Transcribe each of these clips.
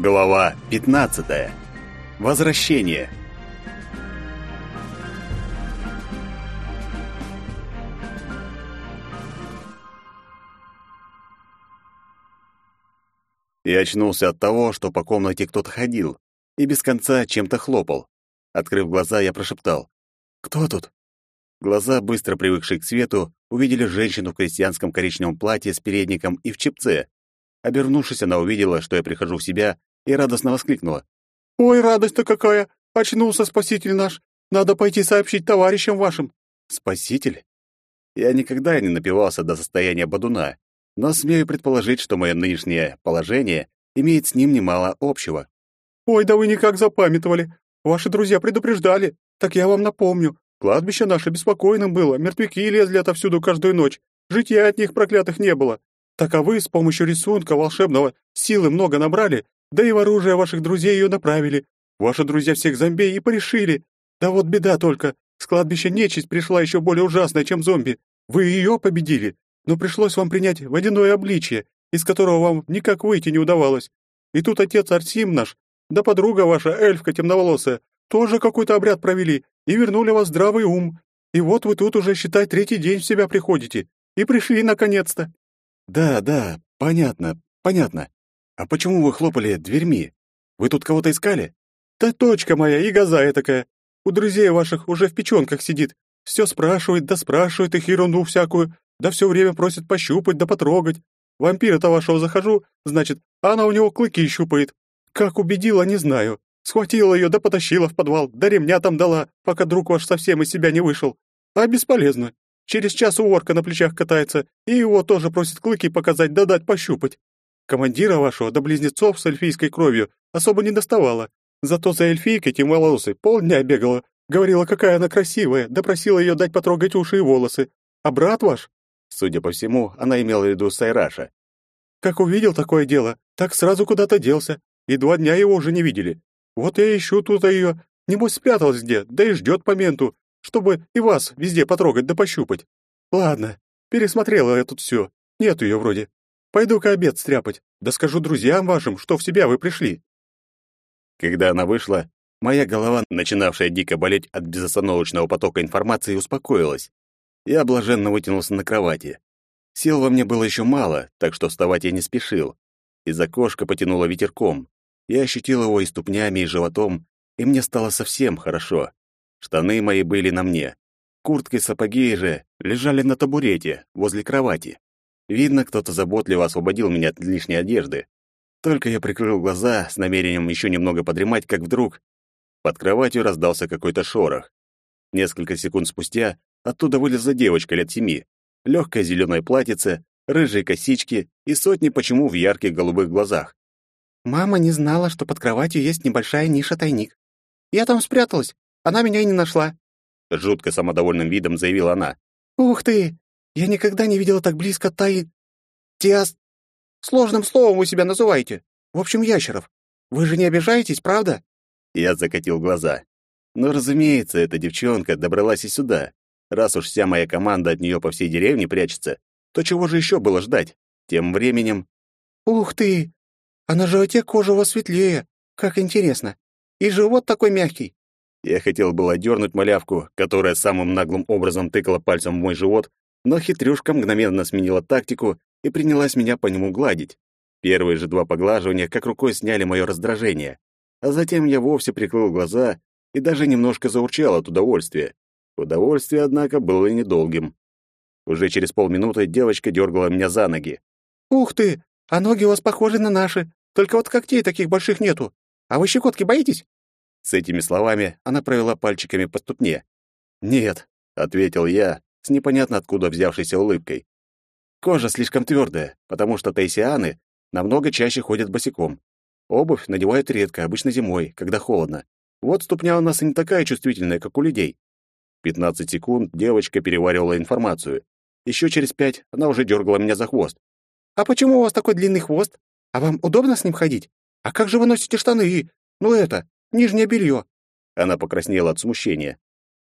Глава 15. Возвращение. Я очнулся от того, что по комнате кто-то ходил и без конца чем-то хлопал. Открыв глаза, я прошептал: "Кто тут?" Глаза, быстро привыкшие к свету, увидели женщину в крестьянском коричневом платье с передником и в чепце. Обернувшись, она увидела, что я прихожу в себя, и радостно воскликнула. «Ой, радость-то какая! Очнулся спаситель наш! Надо пойти сообщить товарищам вашим!» «Спаситель?» Я никогда не напивался до состояния бодуна, но смею предположить, что мое нынешнее положение имеет с ним немало общего. «Ой, да вы никак запамятовали! Ваши друзья предупреждали! Так я вам напомню, Кладбище наше беспокойным было, мертвяки лезли отовсюду каждую ночь, житья от них проклятых не было. Так а вы с помощью рисунка волшебного силы много набрали, да и в оружие ваших друзей ее направили. Ваши друзья всех зомби и порешили. Да вот беда только, с кладбища нечисть пришла еще более ужасная, чем зомби. Вы ее победили, но пришлось вам принять водяное обличье, из которого вам никак выйти не удавалось. И тут отец Арсим наш, да подруга ваша, эльфка темноволосая, тоже какой-то обряд провели и вернули вас здравый ум. И вот вы тут уже, считай, третий день в себя приходите. И пришли наконец-то. Да, да, понятно, понятно. А почему вы хлопали дверьми? Вы тут кого-то искали? Да точка моя и газа такая. У друзей ваших уже в печенках сидит. Все спрашивает, да спрашивает их ерунду всякую, да все время просит пощупать да потрогать. Вампира-то вашего захожу, значит, а она у него клыки щупает. Как убедила, не знаю. Схватила ее да потащила в подвал, да ремня там дала, пока друг ваш совсем из себя не вышел. А бесполезно. Через час у орка на плечах катается, и его тоже просит клыки показать да дать пощупать. Командира вашего да близнецов с эльфийской кровью особо не доставала. Зато за эльфийкой темноволосой полдня бегала, говорила, какая она красивая, да просила ее дать потрогать уши и волосы. А брат ваш, судя по всему, она имела в виду Сайраша, как увидел такое дело, так сразу куда-то делся, и два дня его уже не видели. Вот я ищу тут ее. Небось, спряталась где, да и ждет моменту, чтобы и вас везде потрогать да пощупать. Ладно, пересмотрела я тут все. Нет ее вроде. Пойду-ка обед стряпать, да скажу друзьям вашим, что в себя вы пришли». Когда она вышла, моя голова, начинавшая дико болеть от безостановочного потока информации, успокоилась. Я блаженно вытянулся на кровати. Сил во мне было еще мало, так что вставать я не спешил. Из окошка потянуло ветерком. Я ощутил его и ступнями, и животом, и мне стало совсем хорошо. Штаны мои были на мне. Куртка и сапоги же лежали на табурете возле кровати. Видно, кто-то заботливо освободил меня от лишней одежды. Только я прикрыл глаза с намерением еще немного подремать, как вдруг под кроватью раздался какой-то шорох. Несколько секунд спустя оттуда вылезла девочка лет семи. Легкое зеленое платьице, рыжие косички и сотни почему в ярких голубых глазах. Мама не знала, что под кроватью есть небольшая ниша-тайник. Я там спряталась, она меня и не нашла. Жутко самодовольным видом заявила она. Ух ты! Я никогда не видела так близко тай... Тиас... Сложным словом вы себя называете. В общем, ящеров. Вы же не обижаетесь, правда? Я закатил глаза. Но, разумеется, эта девчонка добралась и сюда. Раз уж вся моя команда от нее по всей деревне прячется, то чего же еще было ждать? Тем временем... «Ух ты! А на животе кожа у вас светлее. Как интересно. И живот такой мягкий. Я хотел было дернуть малявку, которая самым наглым образом тыкала пальцем в мой живот, но хитрюшка мгновенно сменила тактику и принялась меня по нему гладить. Первые же два поглаживания как рукой сняли мое раздражение, а затем я вовсе прикрыл глаза и даже немножко заурчал от удовольствия. Удовольствие, однако, было недолгим. Уже через полминуты девочка дергала меня за ноги. «Ух ты! А ноги у вас похожи на наши. Только вот когтей таких больших нету. А вы щекотки боитесь?» С этими словами она провела пальчиками по ступне. «Нет», — ответил я с непонятно откуда взявшейся улыбкой. «Кожа слишком твердая, потому что тайсианы намного чаще ходят босиком. Обувь надевают редко, обычно зимой, когда холодно. Вот ступня у нас и не такая чувствительная, как у людей». 15 секунд девочка переваривала информацию. Еще через пять она уже дергала меня за хвост. «А почему у вас такой длинный хвост?» А вам удобно с ним ходить? А как же вы носите штаны и... Ну это, нижнее белье?» Она покраснела от смущения.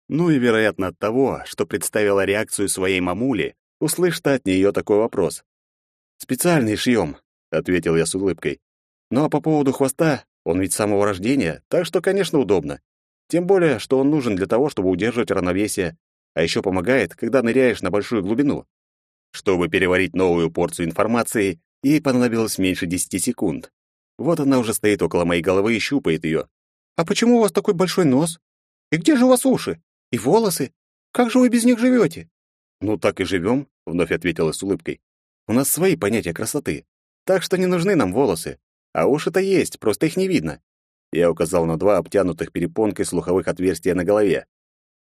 Ну и, вероятно, от того, что представила реакцию своей мамули, услышь от нее такой вопрос. «Специальный шьем», — ответил я с улыбкой. Ну а по поводу хвоста, он ведь с самого рождения, так что, конечно, удобно. Тем более, что он нужен для того, чтобы удерживать равновесие, а еще помогает, когда ныряешь на большую глубину. Чтобы переварить новую порцию информации, ей понадобилось меньше десяти секунд. Вот она уже стоит около моей головы и щупает ее. «А почему у вас такой большой нос? И где же у вас уши? И волосы? Как же вы без них живете?» «Ну, так и живем», — вновь ответила с улыбкой. «У нас свои понятия красоты, так что не нужны нам волосы. А уши-то есть, просто их не видно». Я указал на два обтянутых перепонкой слуховых отверстия на голове.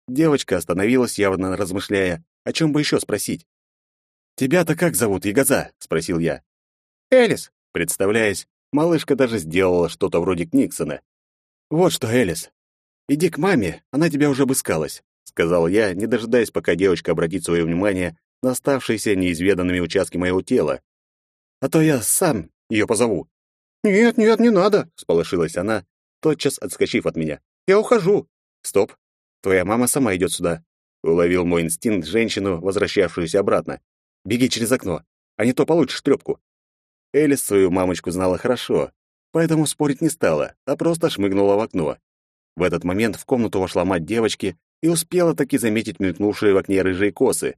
Девочка остановилась, явно размышляя, о чем бы еще спросить. «Тебя-то как зовут, Ягоза?» — спросил я. «Элис», представляясь, малышка даже сделала что-то вроде Книксона. «Вот что, Элис, иди к маме, она тебя уже обыскалась», — сказал я, не дожидаясь, пока девочка обратит свое внимание на оставшиеся неизведанными участки моего тела. «А то я сам ее позову». «Нет, нет, не надо», — сполошилась она, тотчас отскочив от меня. «Я ухожу». «Стоп, твоя мама сама идет сюда», — уловил мой инстинкт женщину, возвращавшуюся обратно. Беги через окно, а не то получишь трёпку. Элис свою мамочку знала хорошо, поэтому спорить не стала, а просто шмыгнула в окно. В этот момент в комнату вошла мать девочки и успела таки заметить мелькнувшие в окне рыжие косы.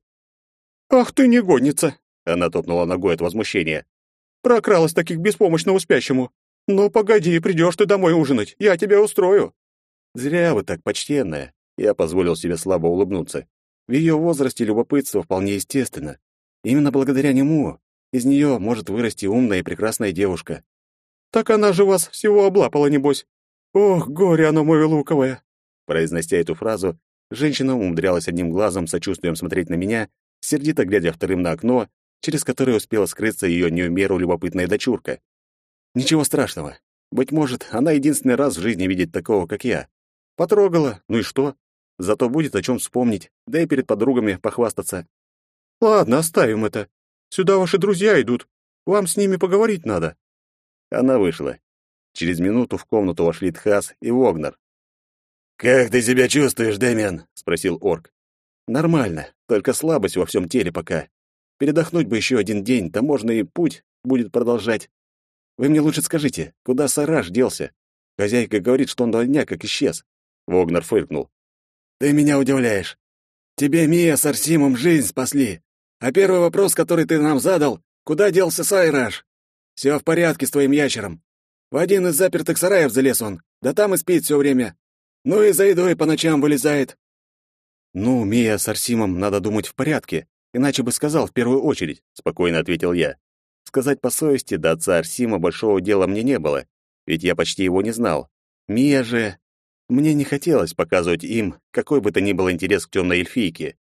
«Ах ты негодница!» — она топнула ногой от возмущения. «Прокралась таких беспомощному спящему. Ну, погоди, придешь ты домой ужинать, я тебя устрою». «Зря вы так, почтенная», — я позволил себе слабо улыбнуться. В ее возрасте любопытство вполне естественно. Именно благодаря нему из нее может вырасти умная и прекрасная девушка. Так она же вас всего облапала, небось. Ох, горе оно мое луковое. Произнося эту фразу, женщина умудрялась одним глазом сочувствием смотреть на меня, сердито глядя вторым на окно, через которое успела скрыться ее неумеру любопытная дочурка. Ничего страшного. Быть может, она единственный раз в жизни видит такого, как я. Потрогала, ну и что? Зато будет о чем вспомнить, да и перед подругами похвастаться. Ладно, оставим это. Сюда ваши друзья идут. Вам с ними поговорить надо. Она вышла. Через минуту в комнату вошли Тхас и Вогнер. «Как ты себя чувствуешь, Дэмиан?» — спросил орк. «Нормально, только слабость во всем теле пока. Передохнуть бы еще один день, да можно и путь будет продолжать. Вы мне лучше скажите, куда Сараш делся? Хозяйка говорит, что он два дня как исчез». Вогнер фыркнул. «Ты меня удивляешь. Тебе Мия с Арсимом жизнь спасли. А первый вопрос, который ты нам задал, куда делся Сайраж? Все в порядке с твоим ящером. В один из запертых сараев залез он, да там и спит все время. Ну и за едой по ночам вылезает. Ну, Мия с Арсимом, надо думать, в порядке, иначе бы сказал в первую очередь, спокойно ответил я. Сказать по совести, до отца Арсима большого дела мне не было, ведь я почти его не знал. Мия же... Мне не хотелось показывать им какой бы то ни был интерес к темной эльфийке.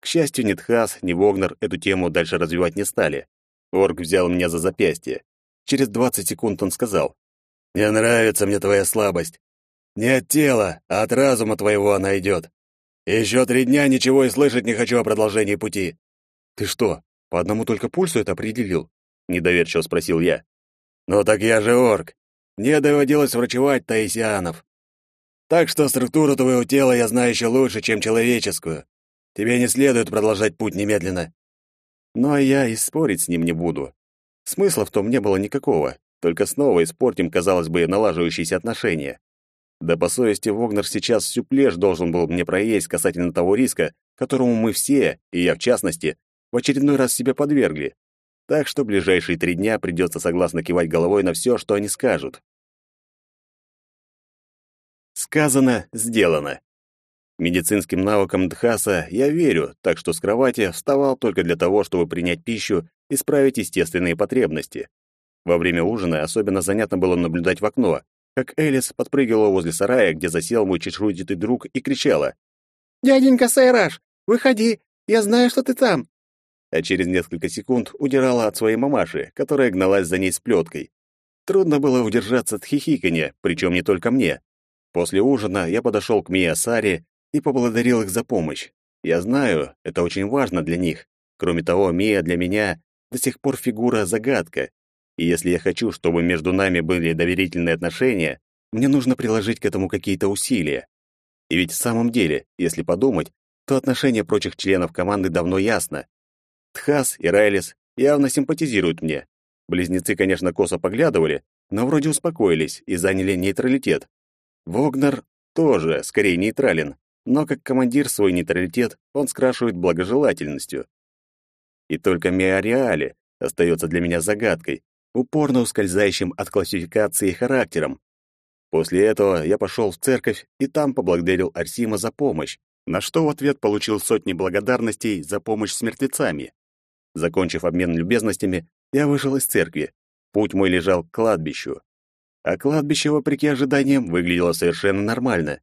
К счастью, ни Тхас, ни Вогнер эту тему дальше развивать не стали. Орк взял меня за запястье. Через двадцать секунд он сказал. «Не нравится мне твоя слабость. Не от тела, а от разума твоего она идет. Еще три дня ничего и слышать не хочу о продолжении пути». «Ты что, по одному только пульсу это определил?» — недоверчиво спросил я. «Ну так я же орк. Мне доводилось врачевать таисианов. Так что структуру твоего тела я знаю еще лучше, чем человеческую. Тебе не следует продолжать путь немедленно. Ну а я и спорить с ним не буду. Смысла в том не было никакого, только снова испортим, казалось бы, налаживающиеся отношения. Да по совести Вогнер сейчас всю плешь должен был мне проесть касательно того риска, которому мы все, и я в частности, в очередной раз себя подвергли. Так что ближайшие три дня придется согласно кивать головой на все, что они скажут. Сказано, сделано. Медицинским навыкам Дхаса я верю, так что с кровати вставал только для того, чтобы принять пищу и справить естественные потребности. Во время ужина особенно занятно было наблюдать в окно, как Элис подпрыгивала возле сарая, где засел мой чешуйчатый друг, и кричала. «Дяденька Сайраж, выходи, я знаю, что ты там!» А через несколько секунд удирала от своей мамаши, которая гналась за ней с плеткой. Трудно было удержаться от хихиканья, причем не только мне. После ужина я подошел к Мия Саре и поблагодарил их за помощь. Я знаю, это очень важно для них. Кроме того, Мия для меня до сих пор фигура-загадка. И если я хочу, чтобы между нами были доверительные отношения, мне нужно приложить к этому какие-то усилия. И ведь в самом деле, если подумать, то отношение прочих членов команды давно ясно. Тхас и Райлис явно симпатизируют мне. Близнецы, конечно, косо поглядывали, но вроде успокоились и заняли нейтралитет. Вогнер тоже, скорее, нейтрален, но как командир свой нейтралитет он скрашивает благожелательностью. И только Миариале остается для меня загадкой, упорно ускользающим от классификации характером. После этого я пошел в церковь и там поблагодарил Арсима за помощь, на что в ответ получил сотни благодарностей за помощь с мертвецами. Закончив обмен любезностями, я вышел из церкви. Путь мой лежал к кладбищу. А кладбище, вопреки ожиданиям, выглядело совершенно нормально.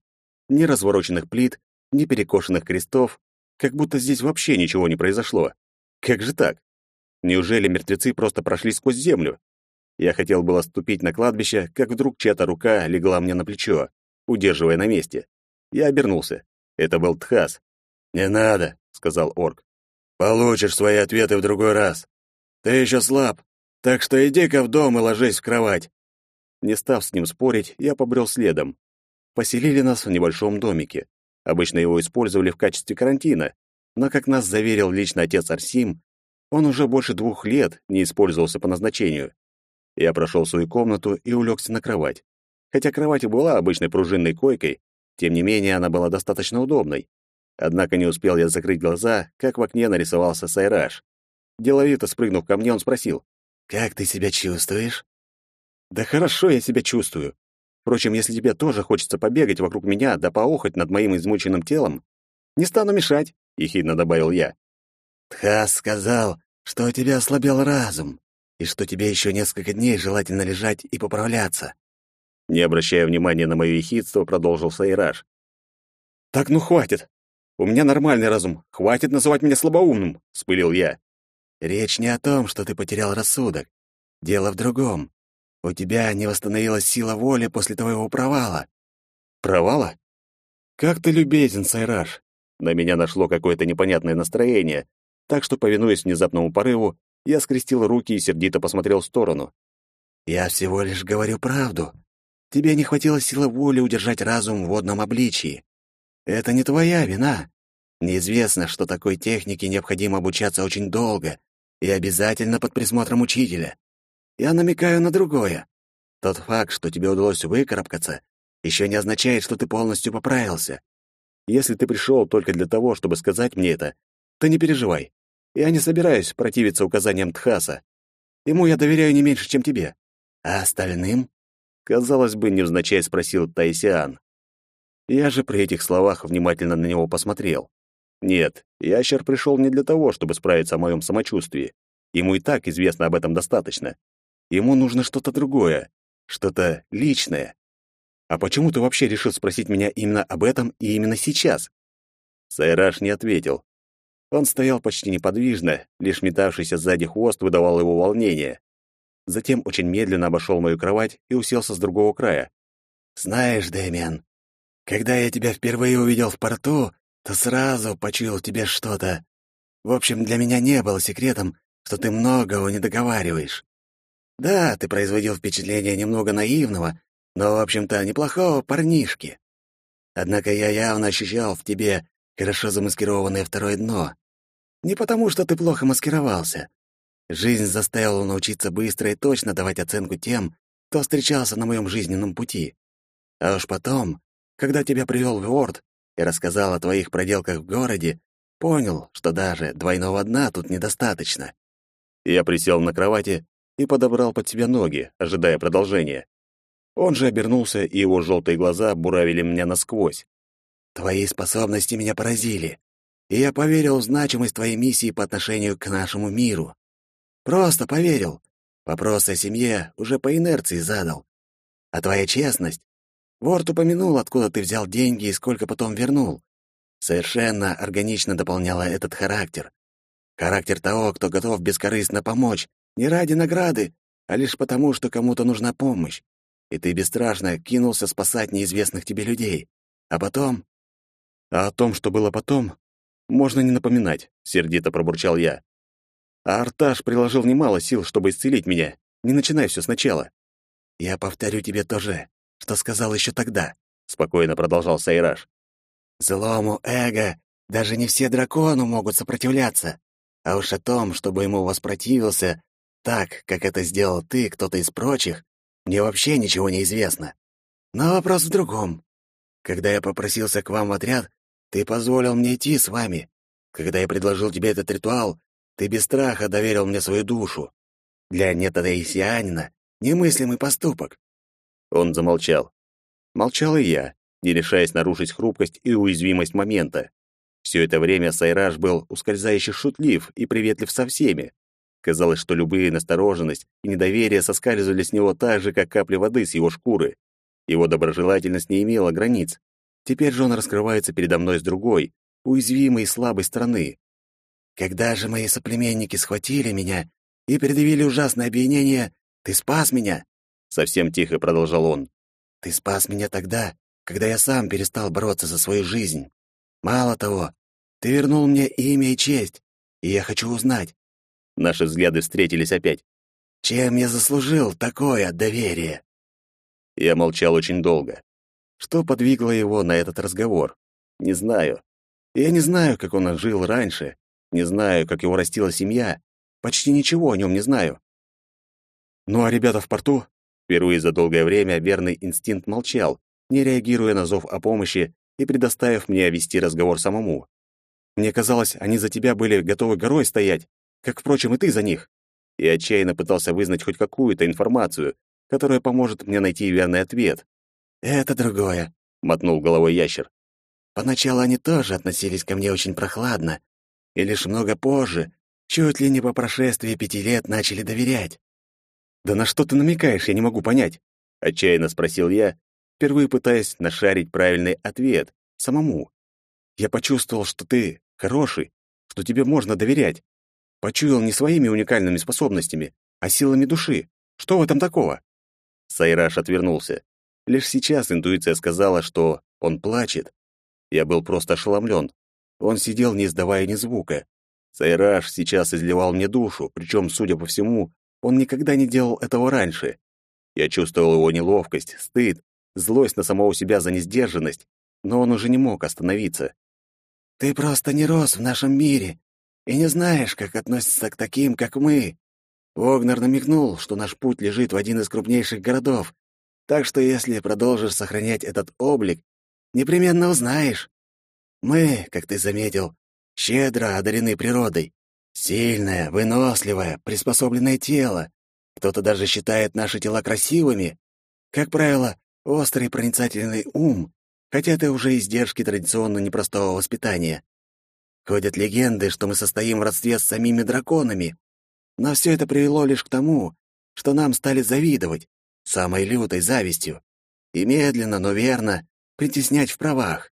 Ни развороченных плит, ни перекошенных крестов, как будто здесь вообще ничего не произошло. Как же так? Неужели мертвецы просто прошли сквозь землю? Я хотел было ступить на кладбище, как вдруг чья-то рука легла мне на плечо, удерживая на месте. Я обернулся. Это был Тхас. «Не надо», — сказал орк. «Получишь свои ответы в другой раз. Ты еще слаб, так что иди-ка в дом и ложись в кровать». Не став с ним спорить, я побрел следом. Поселили нас в небольшом домике. Обычно его использовали в качестве карантина, но, как нас заверил лично отец Арсим, он уже больше двух лет не использовался по назначению. Я прошел свою комнату и улегся на кровать. Хотя кровать и была обычной пружинной койкой, тем не менее она была достаточно удобной. Однако не успел я закрыть глаза, как в окне нарисовался Сайраж. Деловито спрыгнув ко мне, он спросил, «Как ты себя чувствуешь?» «Да хорошо я себя чувствую. Впрочем, если тебе тоже хочется побегать вокруг меня да поохоть над моим измученным телом, не стану мешать», — ехидно добавил я. «Тхас сказал, что у тебя ослабел разум, и что тебе еще несколько дней желательно лежать и поправляться». Не обращая внимания на мое ехидство, продолжил Сайраж. «Так ну хватит. У меня нормальный разум. Хватит называть меня слабоумным», — вспылил я. «Речь не о том, что ты потерял рассудок. Дело в другом. У тебя не восстановилась сила воли после твоего провала». «Провала? Как ты любезен, Сайраж. На меня нашло какое-то непонятное настроение, так что, повинуясь внезапному порыву, я скрестил руки и сердито посмотрел в сторону. «Я всего лишь говорю правду. Тебе не хватило силы воли удержать разум в водном обличии. Это не твоя вина. Неизвестно, что такой технике необходимо обучаться очень долго и обязательно под присмотром учителя. Я намекаю на другое. Тот факт, что тебе удалось выкарабкаться, еще не означает, что ты полностью поправился. Если ты пришел только для того, чтобы сказать мне это, то не переживай. Я не собираюсь противиться указаниям Тхаса. Ему я доверяю не меньше, чем тебе. А остальным? Казалось бы, невзначай спросил Тайсиан. Я же при этих словах внимательно на него посмотрел. Нет, ящер пришел не для того, чтобы справиться о моем самочувствии. Ему и так известно об этом достаточно. Ему нужно что-то другое, что-то личное. А почему ты вообще решил спросить меня именно об этом и именно сейчас? Сайраш не ответил. Он стоял почти неподвижно, лишь метавшийся сзади хвост выдавал его волнение. Затем очень медленно обошел мою кровать и уселся с другого края. «Знаешь, Дэмиан, когда я тебя впервые увидел в порту, то сразу почуял тебе что-то. В общем, для меня не было секретом, что ты многого не договариваешь. Да, ты производил впечатление немного наивного, но, в общем-то, неплохого парнишки. Однако я явно ощущал в тебе хорошо замаскированное второе дно. Не потому, что ты плохо маскировался. Жизнь заставила научиться быстро и точно давать оценку тем, кто встречался на моем жизненном пути. А уж потом, когда тебя привел в Уорд и рассказал о твоих проделках в городе, понял, что даже двойного дна тут недостаточно. Я присел на кровати и подобрал под себя ноги, ожидая продолжения. Он же обернулся, и его желтые глаза буравили меня насквозь. «Твои способности меня поразили, и я поверил в значимость твоей миссии по отношению к нашему миру. Просто поверил. Вопрос о семье уже по инерции задал. А твоя честность? Ворд упомянул, откуда ты взял деньги и сколько потом вернул. Совершенно органично дополняла этот характер. Характер того, кто готов бескорыстно помочь, не ради награды, а лишь потому, что кому-то нужна помощь и ты бесстрашно кинулся спасать неизвестных тебе людей. А потом... А о том, что было потом, можно не напоминать, сердито пробурчал я. А Арташ приложил немало сил, чтобы исцелить меня. Не начинай все сначала. Я повторю тебе то же, что сказал еще тогда, спокойно продолжал Сайраж. Злому эго даже не все дракону могут сопротивляться. А уж о том, чтобы ему воспротивился, так, как это сделал ты, кто-то из прочих, мне вообще ничего не известно. Но вопрос в другом. Когда я попросился к вам в отряд, ты позволил мне идти с вами. Когда я предложил тебе этот ритуал, ты без страха доверил мне свою душу. Для нетадаисианина немыслимый поступок. Он замолчал. Молчал и я, не решаясь нарушить хрупкость и уязвимость момента. Все это время Сайраж был ускользающе шутлив и приветлив со всеми. Казалось, что любые настороженность и недоверие соскальзывали с него так же, как капли воды с его шкуры. Его доброжелательность не имела границ. Теперь же он раскрывается передо мной с другой, уязвимой и слабой стороны. Когда же мои соплеменники схватили меня и предъявили ужасное обвинение, ты спас меня, совсем тихо продолжал он. Ты спас меня тогда, когда я сам перестал бороться за свою жизнь. Мало того, ты вернул мне имя и честь, и я хочу узнать. Наши взгляды встретились опять. Чем я заслужил такое доверие? Я молчал очень долго. Что подвигло его на этот разговор? Не знаю. Я не знаю, как он жил раньше, не знаю, как его растила семья. Почти ничего о нем не знаю. Ну а ребята в порту? Впервые за долгое время верный инстинкт молчал, не реагируя на зов о помощи и предоставив мне вести разговор самому. Мне казалось, они за тебя были готовы горой стоять, как, впрочем, и ты за них. И отчаянно пытался вызнать хоть какую-то информацию, которая поможет мне найти верный ответ. «Это другое», — мотнул головой ящер. «Поначалу они тоже относились ко мне очень прохладно, и лишь много позже, чуть ли не по прошествии пяти лет, начали доверять». «Да на что ты намекаешь, я не могу понять?» — отчаянно спросил я, впервые пытаясь нашарить правильный ответ самому. Я почувствовал, что ты хороший, что тебе можно доверять. Почуял не своими уникальными способностями, а силами души. Что в этом такого? Сайраш отвернулся. Лишь сейчас интуиция сказала, что он плачет. Я был просто ошеломлен. Он сидел, не издавая ни звука. Сайраш сейчас изливал мне душу, причем, судя по всему, он никогда не делал этого раньше. Я чувствовал его неловкость, стыд, злость на самого себя за несдержанность, но он уже не мог остановиться. «Ты просто не рос в нашем мире и не знаешь, как относиться к таким, как мы». Вогнер намекнул, что наш путь лежит в один из крупнейших городов, так что если продолжишь сохранять этот облик, непременно узнаешь. Мы, как ты заметил, щедро одарены природой. Сильное, выносливое, приспособленное тело. Кто-то даже считает наши тела красивыми. Как правило, острый проницательный ум, хотя это уже издержки традиционно непростого воспитания. Ходят легенды, что мы состоим в родстве с самими драконами. Но все это привело лишь к тому, что нам стали завидовать, самой лютой завистью, и медленно, но верно притеснять в правах.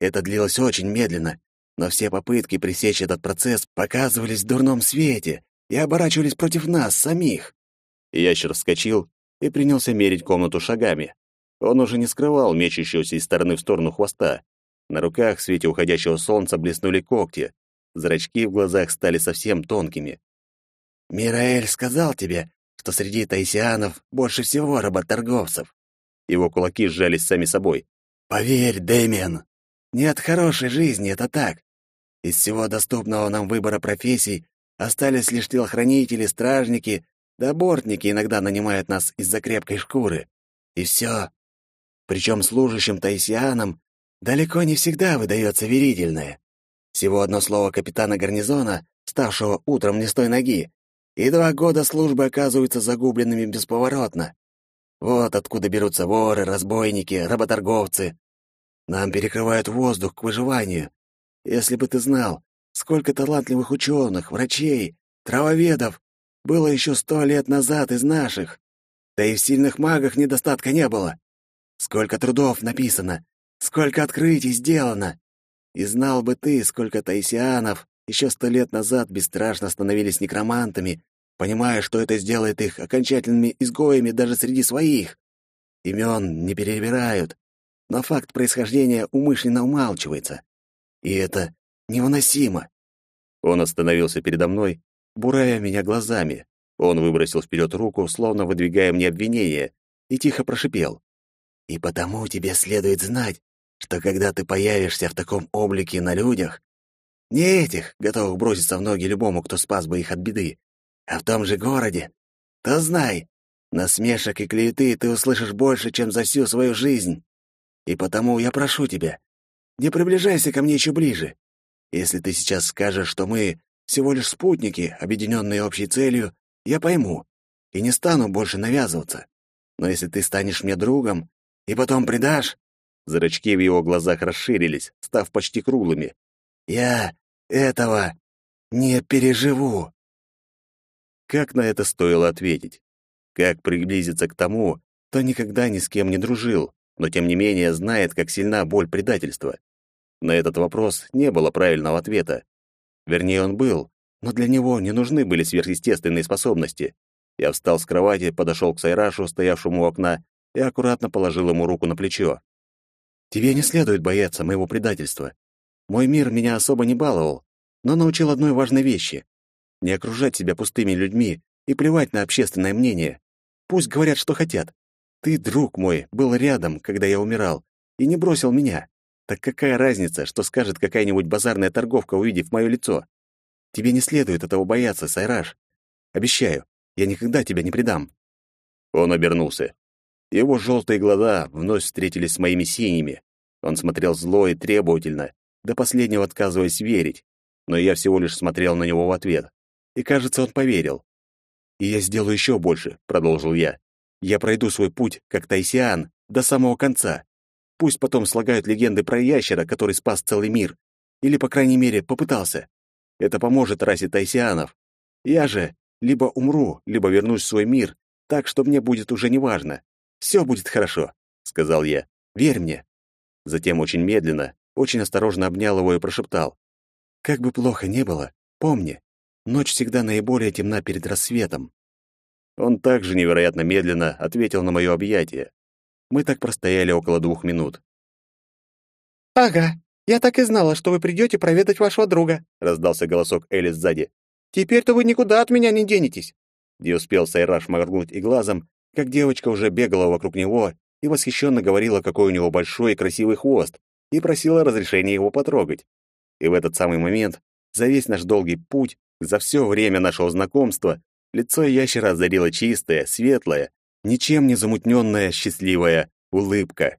Это длилось очень медленно, но все попытки пресечь этот процесс показывались в дурном свете и оборачивались против нас самих. Ящер вскочил и принялся мерить комнату шагами. Он уже не скрывал мечущегося из стороны в сторону хвоста. На руках в свете уходящего солнца блеснули когти. Зрачки в глазах стали совсем тонкими. «Мираэль сказал тебе, что среди таисианов больше всего работорговцев». Его кулаки сжались сами собой. «Поверь, Дэмиан, нет хорошей жизни, это так. Из всего доступного нам выбора профессий остались лишь телохранители, стражники, да бортники иногда нанимают нас из-за крепкой шкуры. И все. Причем служащим таисианам далеко не всегда выдается верительное. Всего одно слово капитана гарнизона, ставшего утром не с той ноги, и два года службы оказываются загубленными бесповоротно. Вот откуда берутся воры, разбойники, работорговцы. Нам перекрывают воздух к выживанию. Если бы ты знал, сколько талантливых ученых, врачей, травоведов было еще сто лет назад из наших. Да и в сильных магах недостатка не было. Сколько трудов написано, сколько открытий сделано. И знал бы ты, сколько таисианов еще сто лет назад бесстрашно становились некромантами, понимая, что это сделает их окончательными изгоями даже среди своих. Имен не перебирают, но факт происхождения умышленно умалчивается. И это невыносимо. Он остановился передо мной, бурая меня глазами. Он выбросил вперед руку, словно выдвигая мне обвинение, и тихо прошипел. «И потому тебе следует знать, что когда ты появишься в таком облике на людях, не этих, готовых броситься в ноги любому, кто спас бы их от беды, а в том же городе, то знай, Насмешек и клеветы ты услышишь больше, чем за всю свою жизнь. И потому я прошу тебя, не приближайся ко мне еще ближе. Если ты сейчас скажешь, что мы всего лишь спутники, объединенные общей целью, я пойму и не стану больше навязываться. Но если ты станешь мне другом и потом предашь...» Зрачки в его глазах расширились, став почти круглыми. «Я этого не переживу». Как на это стоило ответить? Как приблизиться к тому, кто никогда ни с кем не дружил, но тем не менее знает, как сильна боль предательства? На этот вопрос не было правильного ответа. Вернее, он был, но для него не нужны были сверхъестественные способности. Я встал с кровати, подошел к Сайрашу, стоявшему у окна, и аккуратно положил ему руку на плечо. «Тебе не следует бояться моего предательства. Мой мир меня особо не баловал, но научил одной важной вещи — не окружать себя пустыми людьми и плевать на общественное мнение. Пусть говорят, что хотят. Ты, друг мой, был рядом, когда я умирал, и не бросил меня. Так какая разница, что скажет какая-нибудь базарная торговка, увидев мое лицо? Тебе не следует этого бояться, Сайраж. Обещаю, я никогда тебя не предам». Он обернулся. Его желтые глаза вновь встретились с моими синими. Он смотрел зло и требовательно, до последнего отказываясь верить, но я всего лишь смотрел на него в ответ. И, кажется, он поверил. «И я сделаю еще больше», — продолжил я. «Я пройду свой путь, как Тайсиан, до самого конца. Пусть потом слагают легенды про ящера, который спас целый мир. Или, по крайней мере, попытался. Это поможет расе Тайсианов. Я же либо умру, либо вернусь в свой мир, так что мне будет уже неважно. Все будет хорошо, сказал я. Верь мне. Затем очень медленно, очень осторожно обнял его и прошептал: Как бы плохо ни было, помни, ночь всегда наиболее темна перед рассветом. Он также невероятно медленно ответил на мое объятие. Мы так простояли около двух минут. «Ага, я так и знала, что вы придете проведать вашего друга», — раздался голосок Элли сзади. Теперь-то вы никуда от меня не денетесь. Не успел Сайраш моргнуть и глазом, как девочка уже бегала вокруг него и восхищенно говорила, какой у него большой и красивый хвост, и просила разрешения его потрогать. И в этот самый момент, за весь наш долгий путь, за все время нашего знакомства, лицо ящера озарила чистая, светлая, ничем не замутненная счастливая улыбка.